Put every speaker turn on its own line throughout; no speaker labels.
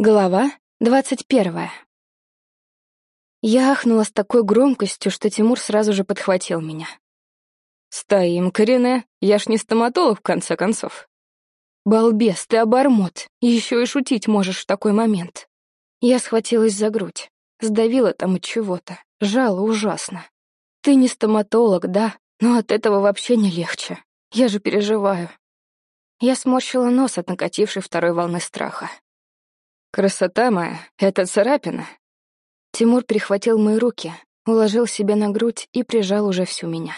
Глава двадцать первая. Я ахнула с такой громкостью, что Тимур сразу же подхватил меня.
«Стоим, Корене, я ж не стоматолог, в конце концов».
«Балбес, ты обормот, еще и шутить можешь в такой момент». Я схватилась за грудь, сдавила там от чего-то, жало ужасно. «Ты не стоматолог, да, но от этого вообще не легче. Я же переживаю». Я сморщила нос от накатившей второй волны страха.
«Красота моя, это царапина».
Тимур перехватил мои руки, уложил себе на грудь и прижал уже всю меня.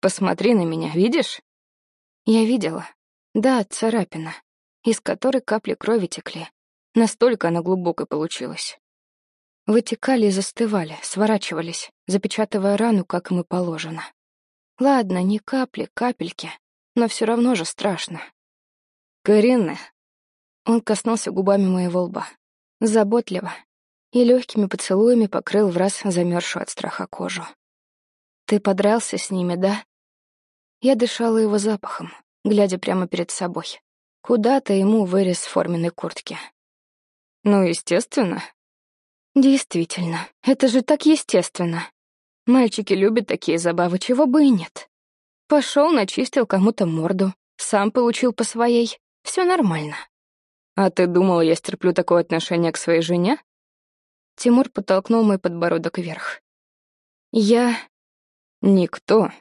«Посмотри на меня, видишь?»
Я видела. Да, царапина, из которой капли крови текли. Настолько она глубокой получилась. Вытекали и застывали, сворачивались, запечатывая рану, как им и положено. Ладно, не капли, капельки, но все равно же страшно.
«Каринна,
он коснулся губами моего лба. Заботливо. И легкими поцелуями покрыл в раз замерзшую от страха кожу. «Ты подрался с ними, да?» Я дышала его запахом, глядя прямо перед собой. Куда-то ему вырез форменной куртки.
«Ну, естественно».
«Действительно, это же так естественно. Мальчики любят такие забавы, чего бы и нет. Пошел, начистил кому-то морду, сам получил по своей. Все нормально.
«А ты думала, я стерплю такое отношение к своей жене?»
Тимур подтолкнул мой подбородок вверх. «Я...»
«Никто...»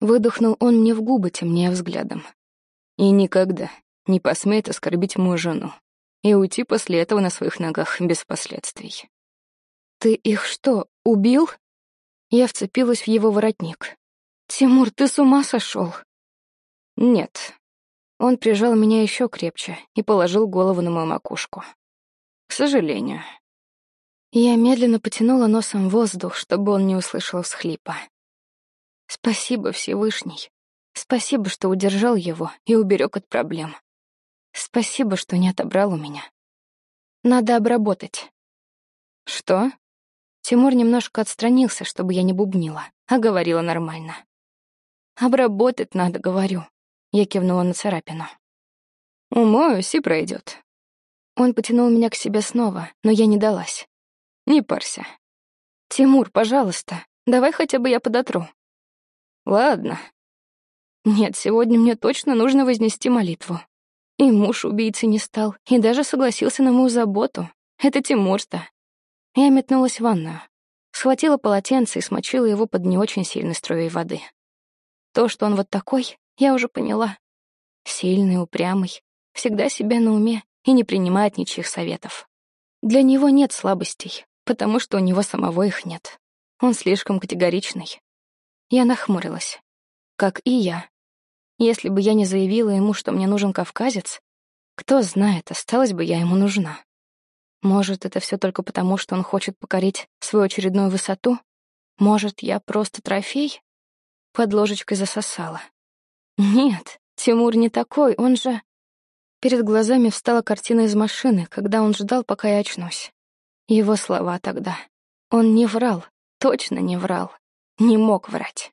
Выдохнул он мне в губы, темнее взглядом.
«И никогда не посмеет оскорбить мою жену и уйти после этого на своих ногах без последствий».
«Ты их что, убил?» Я вцепилась в его воротник. «Тимур, ты с ума сошел?»
«Нет, он прижал меня еще крепче и положил голову на мою макушку. К сожалению.
Я медленно потянула носом воздух, чтобы он не услышал всхлипа. Спасибо, Всевышний. Спасибо, что удержал его и уберег от проблем. Спасибо, что не отобрал у меня. Надо обработать.
Что?
Тимур немножко отстранился, чтобы я не бубнила, а говорила нормально. Обработать надо, говорю. Я кивнула на царапину.
«Умоюсь и пройдет.
Он потянул меня к себе снова, но я не далась.
«Не парься».
«Тимур, пожалуйста, давай хотя бы я подотру».
«Ладно».
«Нет, сегодня мне точно нужно вознести молитву. И муж убийцы не стал, и даже согласился на мою заботу. Это Тимур-то». Я метнулась в ванную, схватила полотенце и смочила его под не очень сильной струей воды. То, что он вот такой, я уже поняла. Сильный, упрямый, всегда себя на уме и не принимает ничьих советов. Для него нет слабостей, потому что у него самого их нет. Он слишком категоричный. Я нахмурилась. Как и я. Если бы я не заявила ему, что мне нужен кавказец, кто знает, осталась бы я ему нужна. Может, это все только потому, что он хочет покорить свою очередную высоту? Может, я просто трофей? Под ложечкой засосала. Нет, Тимур не такой, он же... Перед глазами встала картина из машины, когда он ждал, пока я очнусь. Его слова тогда. Он не врал, точно не врал. Не мог врать.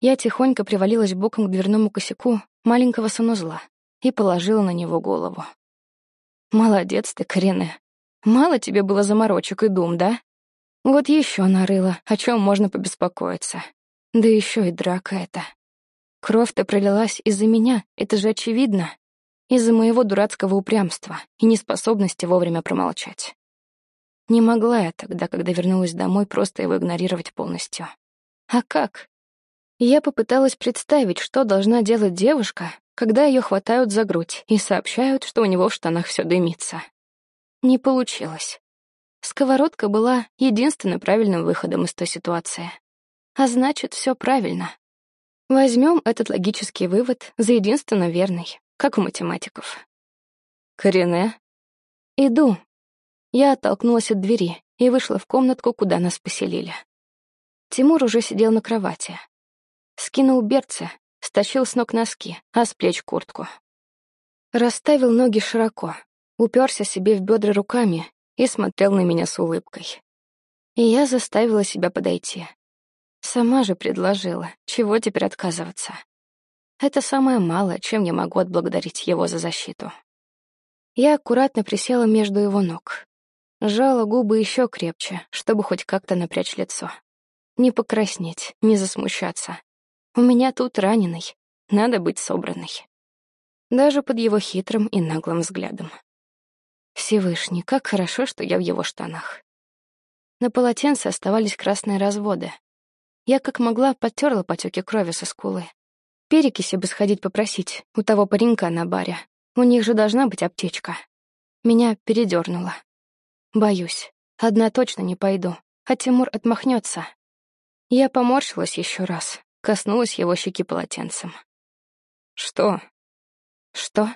Я тихонько привалилась боком к дверному косяку маленького санузла и положила на него голову. «Молодец ты, Корене. Мало тебе было заморочек и дум, да? Вот еще нарыла, о чем можно побеспокоиться. Да еще и драка эта. Кровь-то пролилась из-за меня, это же очевидно. Из-за моего дурацкого упрямства и неспособности вовремя промолчать. Не могла я тогда, когда вернулась домой, просто его игнорировать полностью. А как? Я попыталась представить, что должна делать девушка, когда ее хватают за грудь и сообщают, что у него в штанах все дымится. Не получилось. Сковородка была единственным правильным выходом из той ситуации. А значит, все правильно. Возьмем этот логический вывод за единственно верный, как у математиков.
Корене?
Иду. Я оттолкнулась от двери и вышла в комнатку, куда нас поселили. Тимур уже сидел на кровати. Скинул берцы, стащил с ног носки, а с плеч куртку. Расставил ноги широко, уперся себе в бедра руками и смотрел на меня с улыбкой. И я заставила себя подойти. Сама же предложила, чего теперь отказываться. Это самое малое, чем я могу отблагодарить его за защиту. Я аккуратно присела между его ног. Сжала губы еще крепче, чтобы хоть как-то напрячь лицо. Не покраснеть, не засмущаться. У меня тут раненый, надо быть собранной. Даже под его хитрым и наглым взглядом. Всевышний, как хорошо, что я в его штанах. На полотенце оставались красные разводы. Я как могла подтерла потеки крови со скулы. Перекиси бы сходить попросить у того паренька на баре. У них же должна быть аптечка. Меня передернуло. Боюсь. Одна точно не пойду, а Тимур отмахнется. Я поморщилась еще раз, коснулась его щеки полотенцем.
«Что?»
«Что?»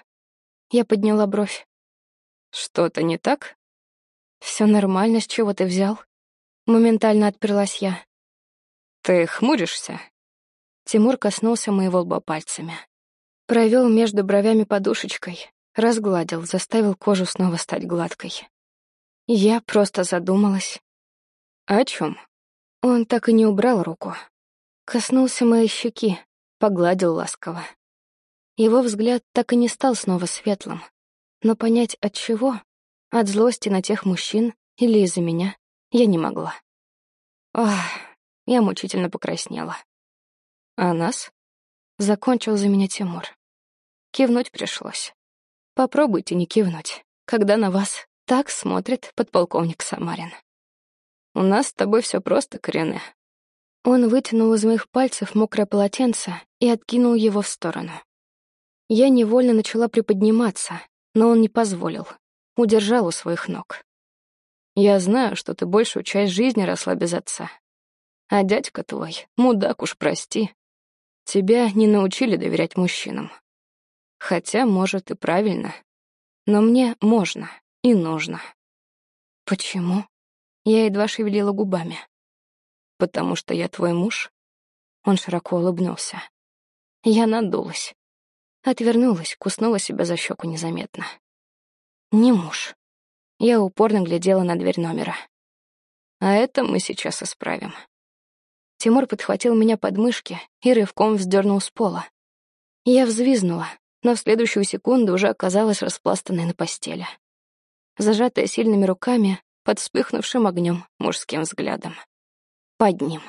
Я подняла бровь.
«Что-то не так?»
Все нормально, с чего ты взял?» Моментально отперлась я.
«Ты хмуришься?»
Тимур коснулся моего лба пальцами. Провел между бровями подушечкой, разгладил, заставил кожу снова стать гладкой. Я просто задумалась.
О чем?
Он так и не убрал руку. Коснулся моей щеки, погладил ласково. Его взгляд так и не стал снова светлым. Но понять от чего, от злости на тех мужчин или из-за меня, я не могла. Ах, я мучительно покраснела.
А нас?
Закончил за меня Тимур. Кивнуть пришлось. Попробуйте не кивнуть, когда на вас так смотрит подполковник Самарин.
У нас с тобой все просто, Корене.
Он вытянул из моих пальцев мокрое полотенце и откинул его в сторону. Я невольно начала приподниматься, но он не позволил, удержал у своих ног.
Я знаю, что ты большую часть жизни росла без отца. А дядька твой, мудак уж прости, тебя не научили доверять мужчинам. Хотя, может, и правильно. Но мне можно и нужно.
Почему? Я едва шевелила губами.
Потому что я твой муж?
Он широко улыбнулся. Я надулась. Отвернулась, куснула себя за щеку незаметно. Не муж. Я упорно глядела на дверь номера.
А это мы сейчас исправим.
Тимур подхватил меня под мышки и рывком вздернул с пола. Я взвизнула, но в следующую секунду уже оказалась распластанной на постели. Зажатая сильными руками под вспыхнувшим огнем мужским взглядом. Под ним.